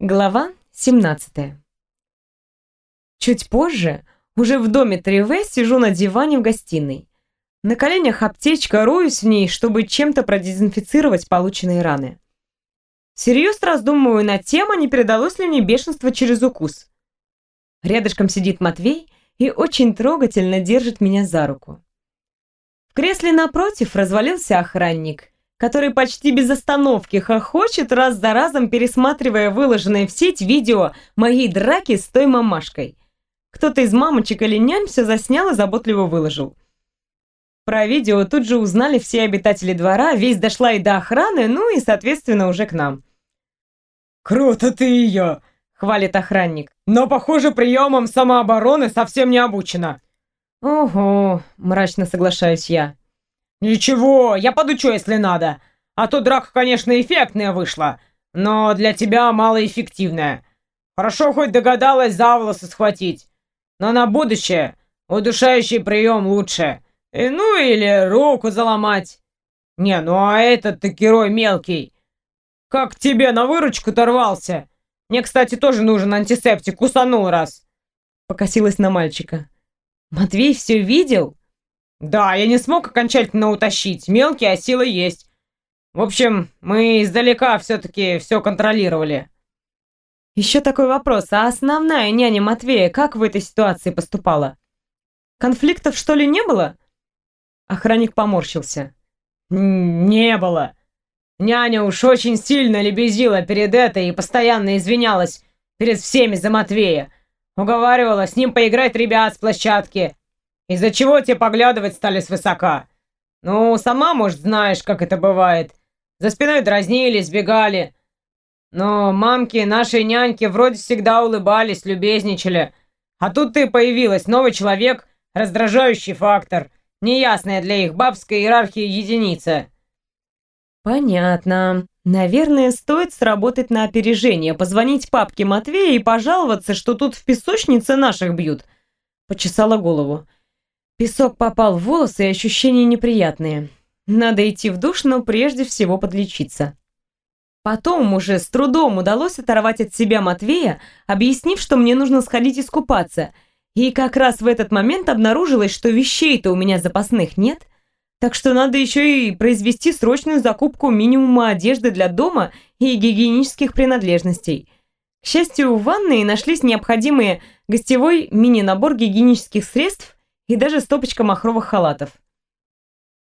Глава 17 Чуть позже, уже в доме 3В, сижу на диване в гостиной. На коленях аптечка, роюсь в ней, чтобы чем-то продезинфицировать полученные раны. Серьезно раздумываю над тем, а не передалось ли мне бешенство через укус. Рядышком сидит Матвей и очень трогательно держит меня за руку. В кресле напротив развалился охранник – который почти без остановки хохочет, раз за разом пересматривая выложенное в сеть видео моей драки с той мамашкой. Кто-то из мамочек или нянь все заснял и заботливо выложил. Про видео тут же узнали все обитатели двора, весь дошла и до охраны, ну и, соответственно, уже к нам. «Круто ты ее!» — хвалит охранник. «Но, похоже, приемом самообороны совсем не обучена». «Ого!» — мрачно соглашаюсь я. «Ничего, я подучу, если надо. А то драка, конечно, эффектная вышла, но для тебя малоэффективная. Хорошо хоть догадалась за волосы схватить. Но на будущее удушающий прием лучше. И, ну или руку заломать. Не, ну а этот-то герой мелкий. Как тебе на выручку торвался? Мне, кстати, тоже нужен антисептик, кусанул раз. Покосилась на мальчика. Матвей все видел? Да, я не смог окончательно утащить. Мелкий, а сила есть. В общем, мы издалека все-таки все контролировали. Еще такой вопрос. А основная няня Матвея как в этой ситуации поступала? Конфликтов, что ли, не было? Охранник поморщился. Не было. Няня уж очень сильно лебезила перед этой и постоянно извинялась перед всеми за Матвея. Уговаривала с ним поиграть ребят с площадки, из-за чего те поглядывать стали свысока? Ну, сама, может, знаешь, как это бывает. За спиной дразнили, сбегали. Но мамки, нашей няньки вроде всегда улыбались, любезничали. А тут ты появилась, новый человек, раздражающий фактор, неясная для их бабской иерархии единица. Понятно. Наверное, стоит сработать на опережение, позвонить папке Матвея и пожаловаться, что тут в песочнице наших бьют. Почесала голову. Песок попал в волосы и ощущения неприятные. Надо идти в душ, но прежде всего подлечиться. Потом уже с трудом удалось оторвать от себя Матвея, объяснив, что мне нужно сходить искупаться. И как раз в этот момент обнаружилось, что вещей-то у меня запасных нет, так что надо еще и произвести срочную закупку минимума одежды для дома и гигиенических принадлежностей. К счастью, в ванной нашлись необходимые гостевой мини-набор гигиенических средств и даже стопочка махровых халатов.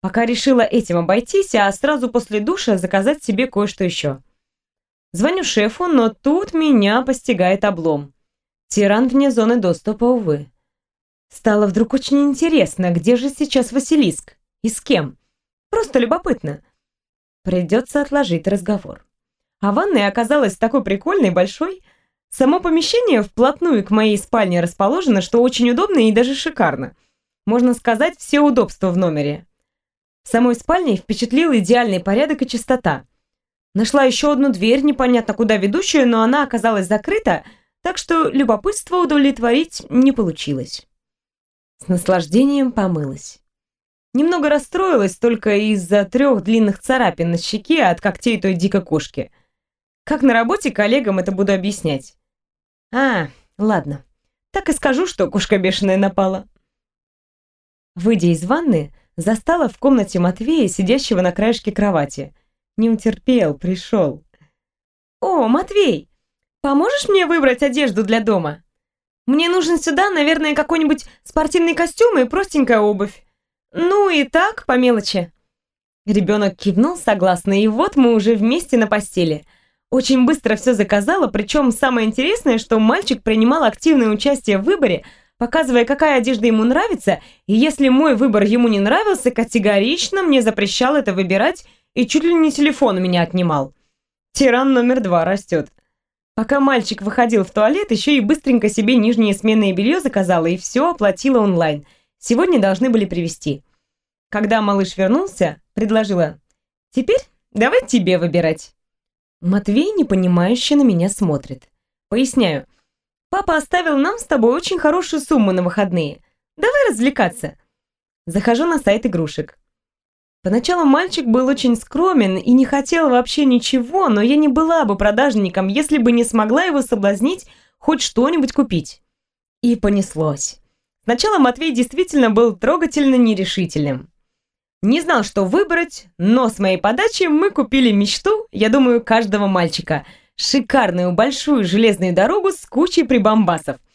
Пока решила этим обойтись, а сразу после душа заказать себе кое-что еще. Звоню шефу, но тут меня постигает облом. Тиран вне зоны доступа, увы. Стало вдруг очень интересно, где же сейчас Василиск и с кем. Просто любопытно. Придется отложить разговор. А ванная оказалась такой прикольной, большой. Само помещение вплотную к моей спальне расположено, что очень удобно и даже шикарно можно сказать, все удобства в номере. В самой спальне впечатлил идеальный порядок и чистота. Нашла еще одну дверь, непонятно куда ведущую, но она оказалась закрыта, так что любопытство удовлетворить не получилось. С наслаждением помылась. Немного расстроилась только из-за трех длинных царапин на щеке от когтей той дикой кошки. Как на работе коллегам это буду объяснять? А, ладно. Так и скажу, что кошка бешеная напала. Выйдя из ванны, застала в комнате Матвея, сидящего на краешке кровати. Не утерпел, пришел. «О, Матвей, поможешь мне выбрать одежду для дома? Мне нужен сюда, наверное, какой-нибудь спортивный костюм и простенькая обувь. Ну и так, по мелочи». Ребенок кивнул согласно, и вот мы уже вместе на постели. Очень быстро все заказала, причем самое интересное, что мальчик принимал активное участие в выборе – показывая, какая одежда ему нравится, и если мой выбор ему не нравился, категорично мне запрещал это выбирать и чуть ли не телефон у меня отнимал. Тиран номер два растет. Пока мальчик выходил в туалет, еще и быстренько себе нижнее сменное белье заказала и все оплатила онлайн. Сегодня должны были привезти. Когда малыш вернулся, предложила «Теперь давай тебе выбирать». Матвей непонимающе на меня смотрит. Поясняю – Папа оставил нам с тобой очень хорошую сумму на выходные. Давай развлекаться. Захожу на сайт игрушек. Поначалу мальчик был очень скромен и не хотел вообще ничего, но я не была бы продажником, если бы не смогла его соблазнить хоть что-нибудь купить. И понеслось. Сначала Матвей действительно был трогательно нерешительным. Не знал, что выбрать, но с моей подачи мы купили мечту, я думаю, каждого мальчика. Шикарную большую железную дорогу с кучей прибамбасов –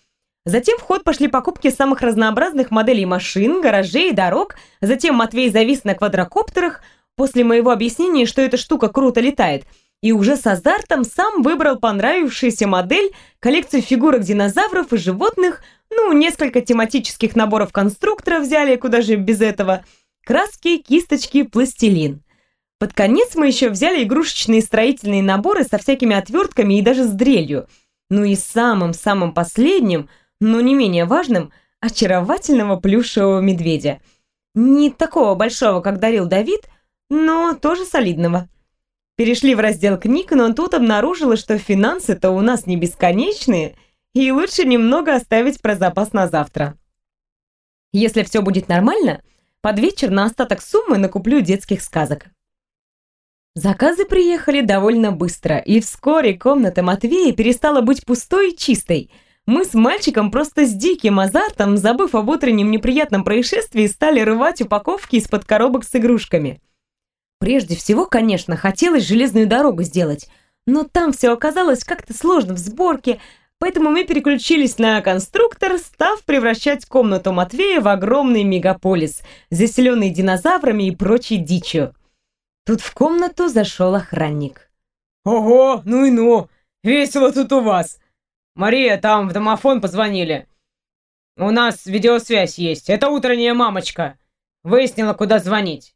Затем в ход пошли покупки самых разнообразных моделей машин, гаражей дорог. Затем Матвей завис на квадрокоптерах после моего объяснения, что эта штука круто летает. И уже с азартом сам выбрал понравившуюся модель, коллекцию фигурок динозавров и животных, ну, несколько тематических наборов конструкторов взяли, куда же без этого, краски, кисточки, пластилин. Под конец мы еще взяли игрушечные строительные наборы со всякими отвертками и даже с дрелью. Ну и самым-самым последним – но не менее важным, очаровательного плюшевого медведя. Не такого большого, как дарил Давид, но тоже солидного. Перешли в раздел книг, но тут обнаружила, что финансы-то у нас не бесконечные, и лучше немного оставить про запас на завтра. Если все будет нормально, под вечер на остаток суммы накуплю детских сказок. Заказы приехали довольно быстро, и вскоре комната Матвея перестала быть пустой и чистой – мы с мальчиком просто с диким азартом, забыв об утреннем неприятном происшествии, стали рвать упаковки из-под коробок с игрушками. Прежде всего, конечно, хотелось железную дорогу сделать, но там все оказалось как-то сложно в сборке, поэтому мы переключились на конструктор, став превращать комнату Матвея в огромный мегаполис, заселенный динозаврами и прочей дичью. Тут в комнату зашел охранник. «Ого, ну и ну! Весело тут у вас!» «Мария, там в домофон позвонили. У нас видеосвязь есть. Это утренняя мамочка. Выяснила, куда звонить.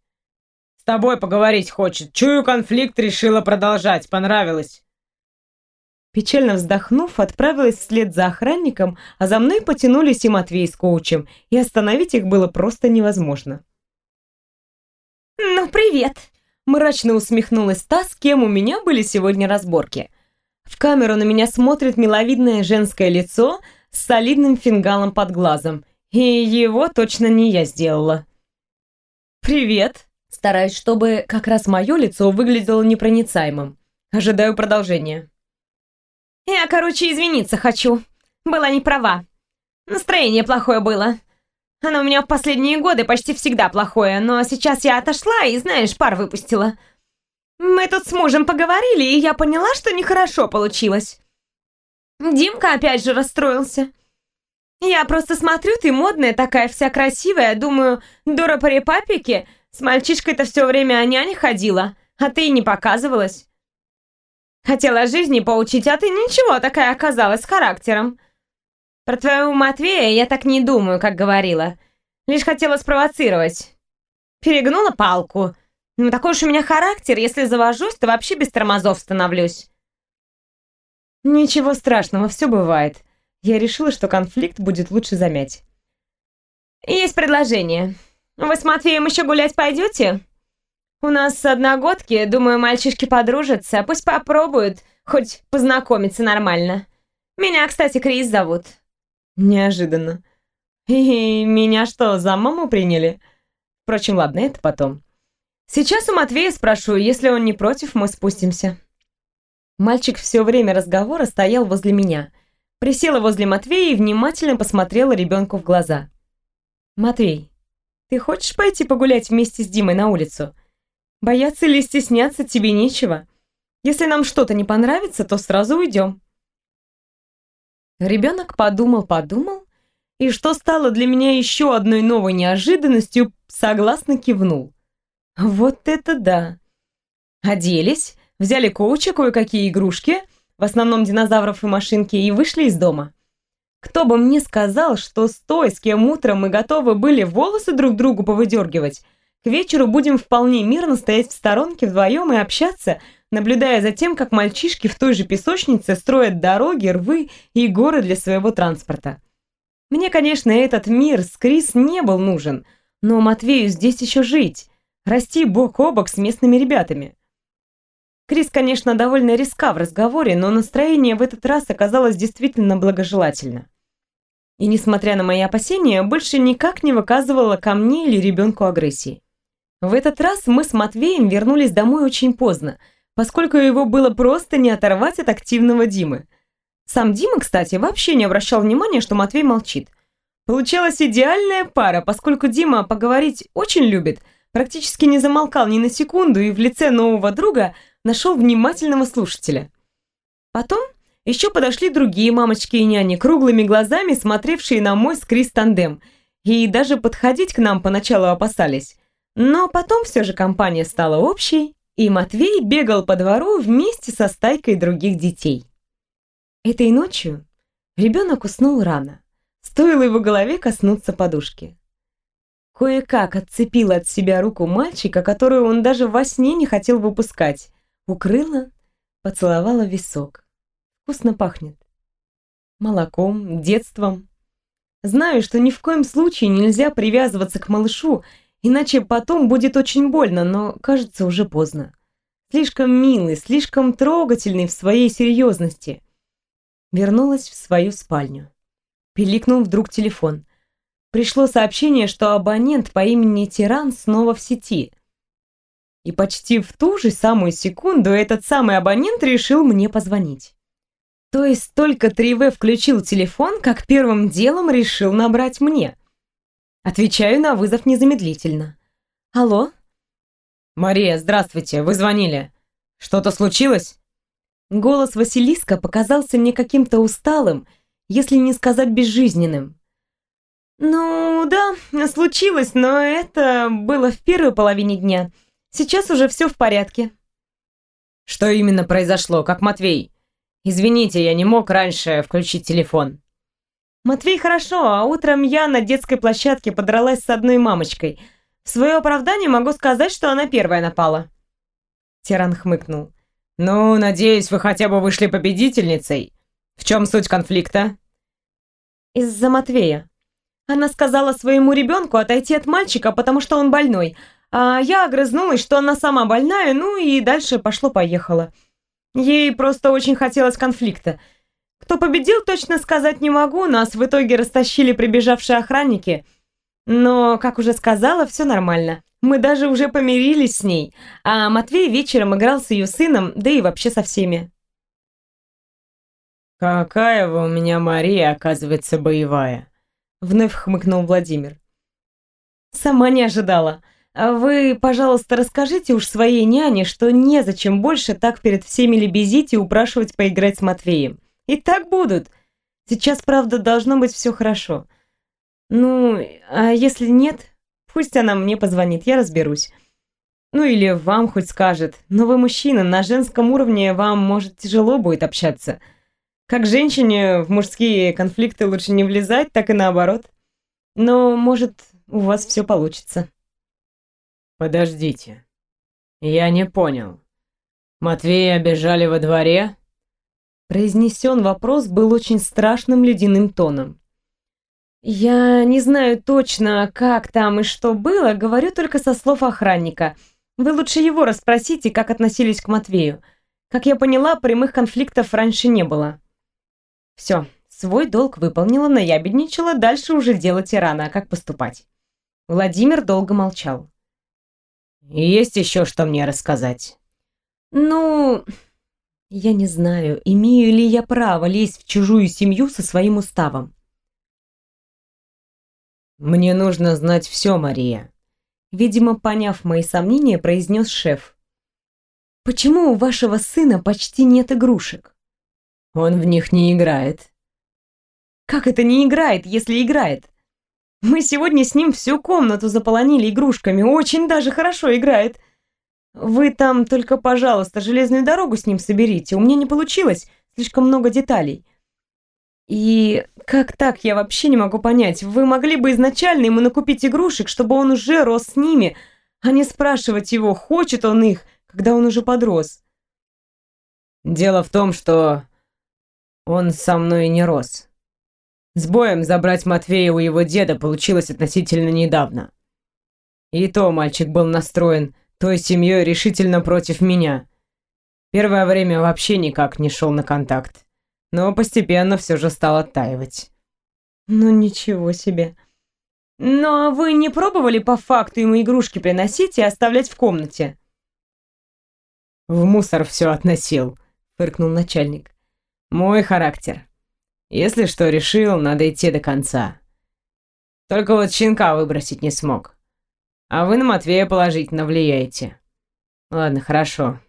С тобой поговорить хочет. Чую, конфликт решила продолжать. Понравилось». Печально вздохнув, отправилась вслед за охранником, а за мной потянулись и Матвей с коучем, и остановить их было просто невозможно. «Ну, привет!» – мрачно усмехнулась та, с кем у меня были сегодня разборки – в камеру на меня смотрит миловидное женское лицо с солидным фингалом под глазом. И его точно не я сделала. «Привет!» Стараюсь, чтобы как раз мое лицо выглядело непроницаемым. Ожидаю продолжения. «Я, короче, извиниться хочу. Была не права. Настроение плохое было. Оно у меня в последние годы почти всегда плохое, но сейчас я отошла и, знаешь, пар выпустила. Мы тут с мужем поговорили, и я поняла, что нехорошо получилось. Димка опять же расстроился. Я просто смотрю, ты модная такая, вся красивая, думаю, дура парипапики, с мальчишкой-то все время о няне ходила, а ты и не показывалась. Хотела жизни поучить, а ты ничего такая оказалась с характером. Про твоего Матвея я так не думаю, как говорила. Лишь хотела спровоцировать. Перегнула палку. Ну, такой уж у меня характер, если завожусь, то вообще без тормозов становлюсь. Ничего страшного, все бывает. Я решила, что конфликт будет лучше замять. Есть предложение. Вы с Матвеем еще гулять пойдете? У нас одногодки, думаю, мальчишки подружатся, пусть попробуют хоть познакомиться нормально. Меня, кстати, Крис зовут. Неожиданно. И меня что, за маму приняли? Впрочем, ладно, это потом. Сейчас у Матвея спрошу, если он не против, мы спустимся. Мальчик все время разговора стоял возле меня. Присела возле Матвея и внимательно посмотрела ребенку в глаза. «Матвей, ты хочешь пойти погулять вместе с Димой на улицу? Бояться или стесняться тебе нечего. Если нам что-то не понравится, то сразу уйдем». Ребенок подумал-подумал, и что стало для меня еще одной новой неожиданностью, согласно кивнул. Вот это да! Оделись, взяли коуча, кое-какие игрушки, в основном динозавров и машинки, и вышли из дома. Кто бы мне сказал, что с той, с кем утром мы готовы были волосы друг другу повыдергивать, к вечеру будем вполне мирно стоять в сторонке вдвоем и общаться, наблюдая за тем, как мальчишки в той же песочнице строят дороги, рвы и горы для своего транспорта. Мне, конечно, этот мир с Крис не был нужен, но Матвею здесь еще жить расти бок о бок с местными ребятами. Крис, конечно, довольно риска в разговоре, но настроение в этот раз оказалось действительно благожелательно. И, несмотря на мои опасения, больше никак не выказывала ко мне или ребенку агрессии. В этот раз мы с Матвеем вернулись домой очень поздно, поскольку его было просто не оторвать от активного Димы. Сам Дима, кстати, вообще не обращал внимания, что Матвей молчит. Получалась идеальная пара, поскольку Дима поговорить очень любит, практически не замолкал ни на секунду и в лице нового друга нашел внимательного слушателя. Потом еще подошли другие мамочки и няни, круглыми глазами смотревшие на мой с Крис тандем, и даже подходить к нам поначалу опасались. Но потом все же компания стала общей, и Матвей бегал по двору вместе со стайкой других детей. Этой ночью ребенок уснул рано. Стоило его голове коснуться подушки. Кое-как отцепила от себя руку мальчика, которую он даже во сне не хотел выпускать. Укрыла, поцеловала висок. Вкусно пахнет. Молоком, детством. Знаю, что ни в коем случае нельзя привязываться к малышу, иначе потом будет очень больно, но, кажется, уже поздно. Слишком милый, слишком трогательный в своей серьезности. Вернулась в свою спальню. Пиликнул вдруг телефон. Пришло сообщение, что абонент по имени Тиран снова в сети. И почти в ту же самую секунду этот самый абонент решил мне позвонить. То есть только 3В включил телефон, как первым делом решил набрать мне. Отвечаю на вызов незамедлительно. Алло? Мария, здравствуйте, вы звонили. Что-то случилось? Голос Василиска показался мне каким-то усталым, если не сказать безжизненным. «Ну, да, случилось, но это было в первой половине дня. Сейчас уже все в порядке». «Что именно произошло? Как Матвей? Извините, я не мог раньше включить телефон». «Матвей хорошо, а утром я на детской площадке подралась с одной мамочкой. В свое оправдание могу сказать, что она первая напала». Тиран хмыкнул. «Ну, надеюсь, вы хотя бы вышли победительницей. В чем суть конфликта?» «Из-за Матвея. Она сказала своему ребенку отойти от мальчика, потому что он больной. А я огрызнулась, что она сама больная, ну и дальше пошло-поехало. Ей просто очень хотелось конфликта. Кто победил, точно сказать не могу, нас в итоге растащили прибежавшие охранники. Но, как уже сказала, все нормально. Мы даже уже помирились с ней, а Матвей вечером играл с ее сыном, да и вообще со всеми. «Какая вы у меня Мария, оказывается, боевая!» Вновь хмыкнул Владимир. «Сама не ожидала. А вы, пожалуйста, расскажите уж своей няне, что незачем больше так перед всеми лебезить и упрашивать поиграть с Матвеем. И так будут. Сейчас, правда, должно быть все хорошо. Ну, а если нет, пусть она мне позвонит, я разберусь. Ну или вам хоть скажет. Но вы мужчина, на женском уровне вам, может, тяжело будет общаться». Как женщине в мужские конфликты лучше не влезать, так и наоборот. Но, может, у вас все получится. Подождите. Я не понял. Матвея обижали во дворе? Произнесен вопрос был очень страшным ледяным тоном. Я не знаю точно, как там и что было, говорю только со слов охранника. Вы лучше его расспросите, как относились к Матвею. Как я поняла, прямых конфликтов раньше не было. Все, свой долг выполнила, наябедничала, дальше уже дело тирана, а как поступать. Владимир долго молчал. «Есть еще что мне рассказать?» «Ну, я не знаю, имею ли я право лезть в чужую семью со своим уставом». «Мне нужно знать все, Мария», видимо, поняв мои сомнения, произнес шеф. «Почему у вашего сына почти нет игрушек?» Он в них не играет. Как это не играет, если играет? Мы сегодня с ним всю комнату заполонили игрушками, очень даже хорошо играет. Вы там только, пожалуйста, железную дорогу с ним соберите. У меня не получилось, слишком много деталей. И как так, я вообще не могу понять. Вы могли бы изначально ему накупить игрушек, чтобы он уже рос с ними, а не спрашивать его, хочет он их, когда он уже подрос. Дело в том, что он со мной не рос. С боем забрать Матвея у его деда получилось относительно недавно. И то мальчик был настроен той семьей решительно против меня. Первое время вообще никак не шел на контакт, но постепенно все же стал оттаивать. Ну ничего себе. Но вы не пробовали по факту ему игрушки приносить и оставлять в комнате? В мусор все относил, фыркнул начальник. Мой характер. Если что решил, надо идти до конца. Только вот щенка выбросить не смог. А вы на Матвея положительно влияете. Ладно, хорошо.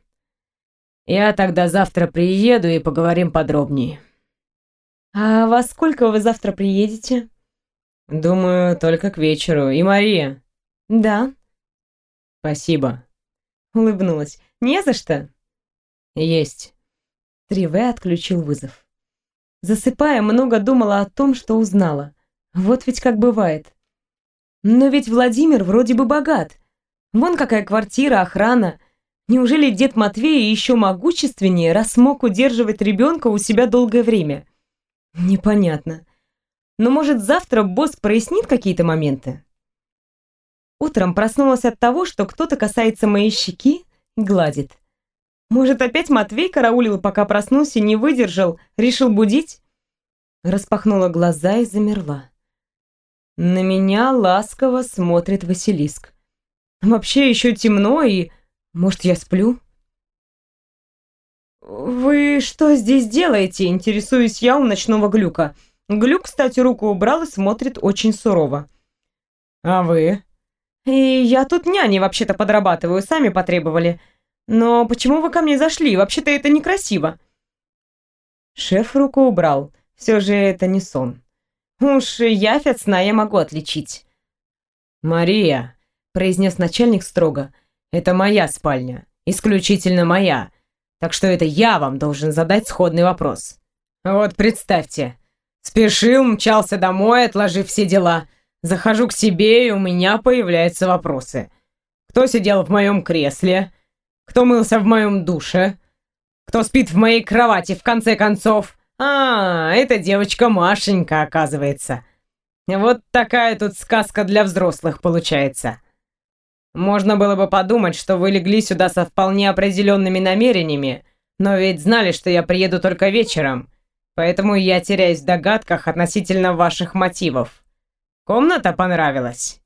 Я тогда завтра приеду и поговорим подробнее. А во сколько вы завтра приедете? Думаю, только к вечеру. И Мария? Да. Спасибо. Улыбнулась. Не за что. Есть. Триве отключил вызов. Засыпая, много думала о том, что узнала. Вот ведь как бывает. Но ведь Владимир вроде бы богат. Вон какая квартира, охрана. Неужели дед Матвей еще могущественнее, раз смог удерживать ребенка у себя долгое время? Непонятно. Но может завтра босс прояснит какие-то моменты? Утром проснулась от того, что кто-то касается моей щеки гладит. Может, опять Матвей караулил, пока проснулся, не выдержал, решил будить? Распахнула глаза и замерла. На меня ласково смотрит Василиск. Вообще еще темно и... Может, я сплю? «Вы что здесь делаете?» – интересуюсь я у ночного глюка. Глюк, кстати, руку убрал и смотрит очень сурово. «А вы?» «И я тут няни вообще-то подрабатываю, сами потребовали. Но почему вы ко мне зашли? Вообще-то это некрасиво». Шеф руку убрал. Все же это не сон. Уж явь от сна я могу отличить. «Мария», — произнес начальник строго, — «это моя спальня, исключительно моя, так что это я вам должен задать сходный вопрос. Вот представьте, спешил, мчался домой, отложив все дела, захожу к себе, и у меня появляются вопросы. Кто сидел в моем кресле? Кто мылся в моем душе? Кто спит в моей кровати, в конце концов?» А, это девочка Машенька, оказывается. Вот такая тут сказка для взрослых получается. Можно было бы подумать, что вы легли сюда со вполне определенными намерениями, но ведь знали, что я приеду только вечером, поэтому я теряюсь в догадках относительно ваших мотивов. Комната понравилась?